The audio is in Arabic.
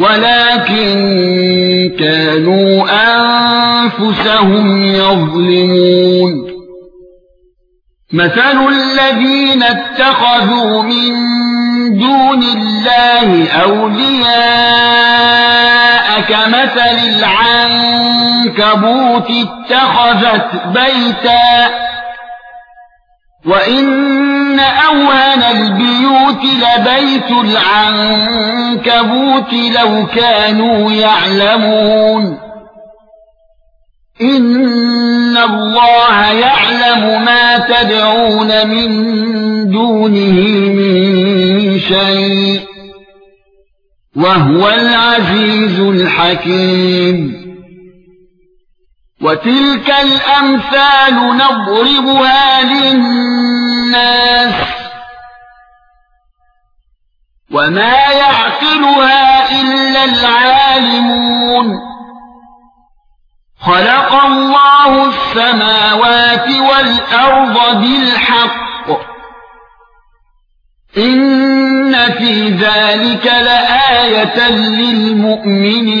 ولكن كانوا أنفسهم يظلمون. مثل الذين اتخذوا من دون الله أولياء كمثل العنكبوت اتخذت بيتا. وان أوهن البيوت لبيت العنكبوت لو كانوا يعلمون. إن الله يعلم ما تدعون من دونه من شيء وهو العزيز الحكيم. وتلك الأمثال نضربها للناس وما يعقلها إلا العالمون خلق الله السماوات والأرض بالحق إن في ذلك لآية للمؤمنين